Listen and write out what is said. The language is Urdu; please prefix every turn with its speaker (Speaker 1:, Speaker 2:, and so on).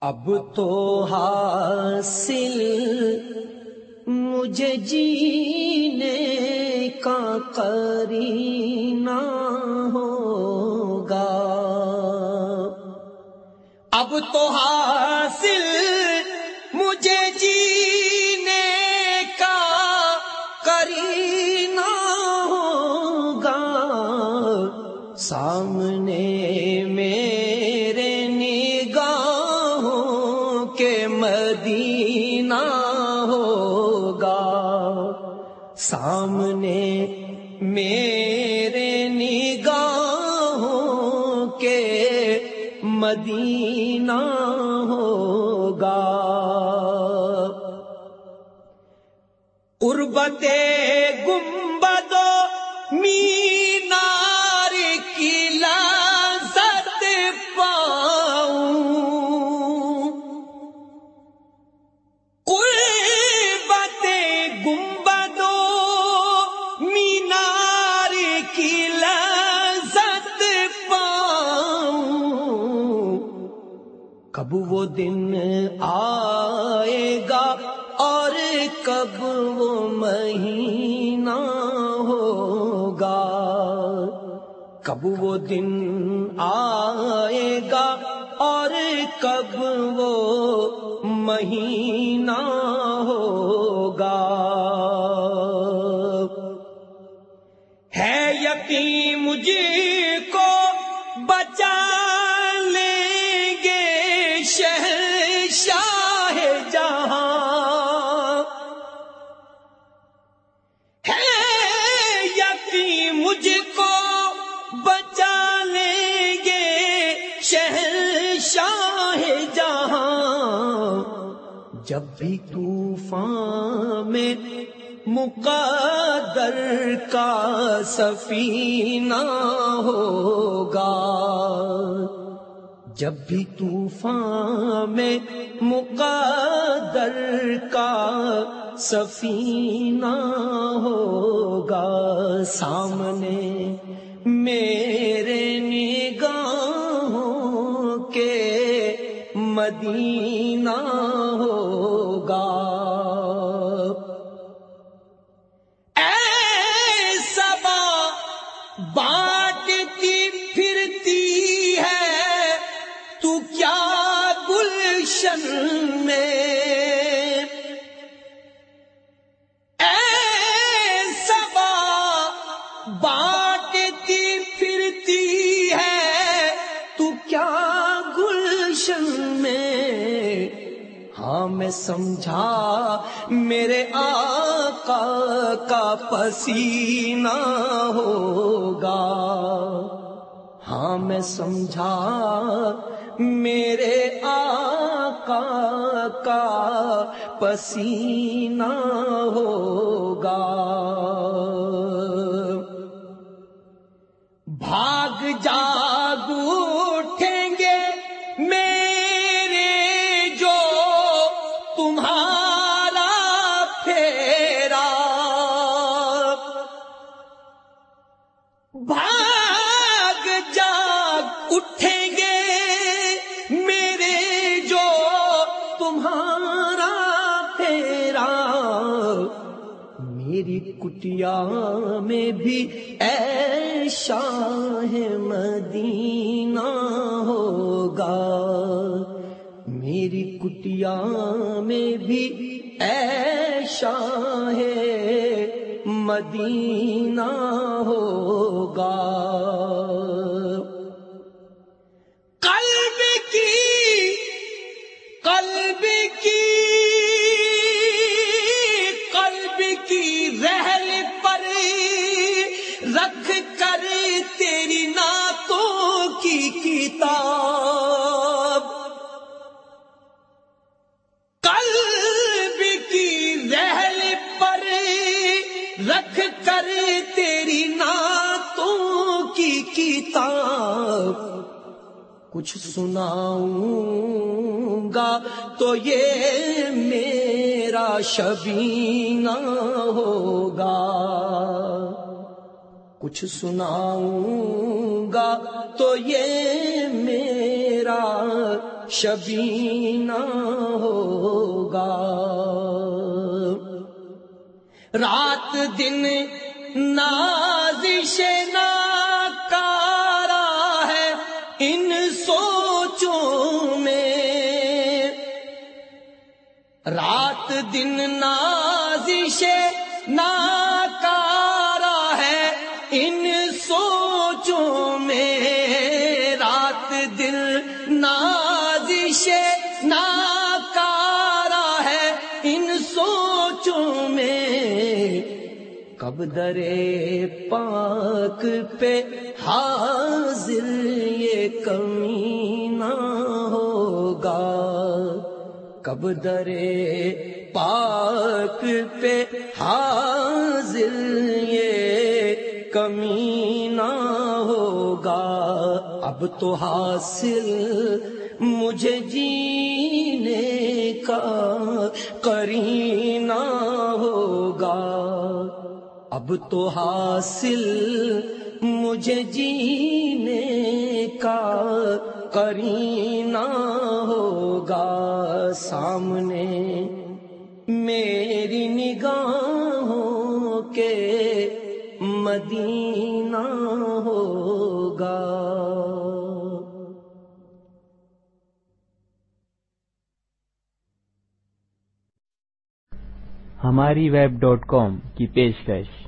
Speaker 1: اب تو حاصل مجھے جینے کا کرینا ہوگا۔ اب تو حاصل مجھے جینے کا کرینا ہوگا۔ سامنے میرے میرے نگاہوں کے مدینہ ہوگا۔ اربتے گمبدو می کب وہ دن آئے گا اور کب وہ مہینہ ہوگا؟ کب وہ دن آئے گا اور کب وہ مہینہ ہوگا؟ ہے یقین مجھے کو بچا جب بھی طوفان میں مقدر کا سفینہ ہوگا، جب بھی طوفان میں مقدر کا سفینہ ہوگا، سامنے مدینہ ہوگا۔ اے سبا بانٹتی پھرتی ہے تو کیا گلشن میں سمجھا، میرے آقا کا پسینہ ہوگا۔ ہاں میں سمجھا، میرے آقا کا پسینہ ہوگا۔ تمہارا پھیرا۔ بھاگ جاگ اٹھیں گے میرے جو تمہارا پھیرا۔ میری کٹیا میں بھی اے شاہ مدینہ ہوگا۔ کٹیا میں بھی اے شاہ مدینہ ہو کتاب کچھ سناؤں گا تو یہ میرا شبینہ ہوگا۔ کچھ سناؤں گا تو یہ میرا شبینہ ہوگا۔ رات دن نازش دن نازش ناکارا ہے۔ ان سوچوں میں رات دل نازش ناکارا ہے۔ ان سوچوں میں کب درے پاک پہ حاضر یہ کمی نہ ہوگا۔ کب درے پاک پہ حاضر یہ کمی نہ ہوگا۔ اب تو حاصل مجھے جینے کا کرینہ ہوگا۔ اب تو حاصل مجھے جینے کا کرینہ ہوگا۔ سامنے میری نگاہوں کے مدینہ ہوگا۔
Speaker 2: ہماری ویب ڈاٹ کام کی پیشکش۔